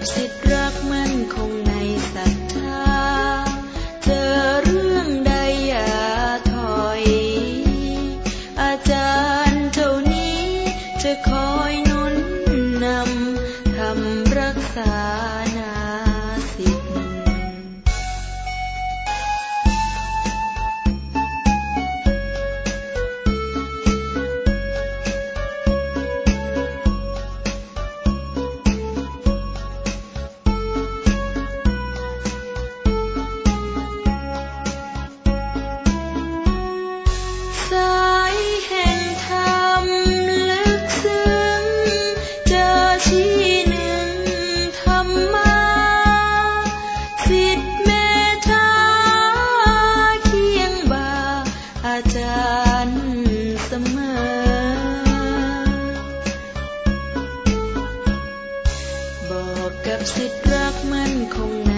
ศักดิ์สิทธิ์ อาจารย์เสมอ บอกกับสิทธิ์รักมันคง